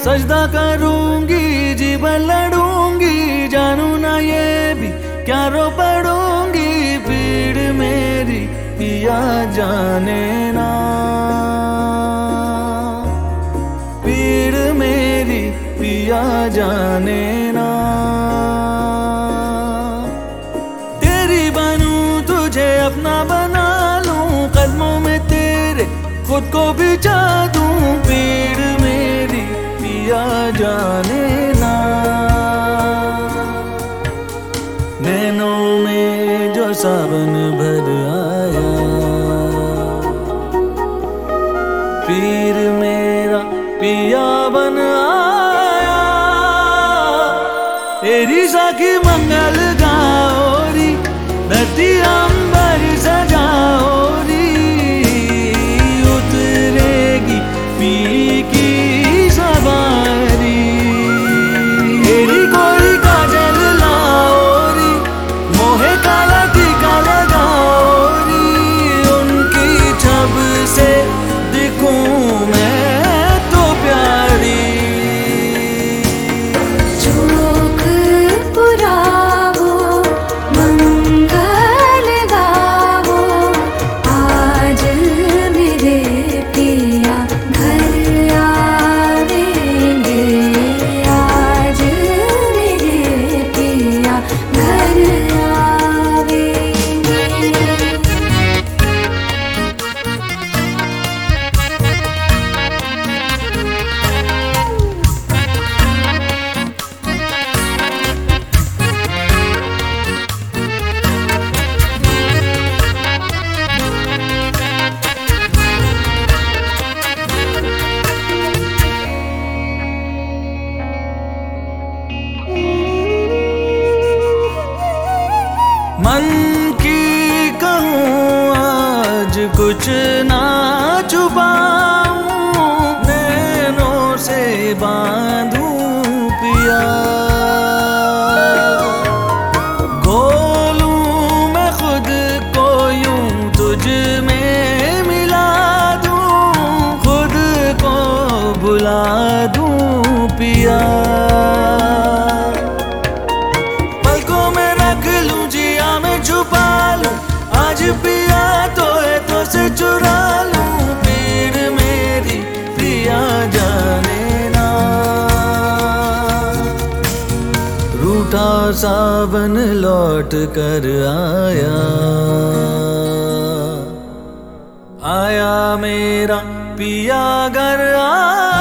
सजदा करूँगी, जीवन लड़ूँगी, जानू ना ये भी क्या रो पड़ूँगी पीड़ मेरी पिया जाने ना। पीड़ मेरी पिया जाने ना। तेरी बनूं तुझे अपना बना लूँ, कदमों में तेरे खुद को भी जा दूँ पिया जाने ना। नैनों में जो सावन भर आया। पीर मेरा पिया बन आया। तेरी साखी मंगल मन की कहूँ आज कुछ ना छुपाऊं। नैनों से बांधूं पिया। खोलूं मैं खुद को यूँ तुझ में मिला दूँ। खुद को बुला दूँ। पिया तो है तो से चुरा लूँ पीड़ मेरी पिया जाने ना। रूठा सावन लौट कर आया। आया मेरा पिया घर, आया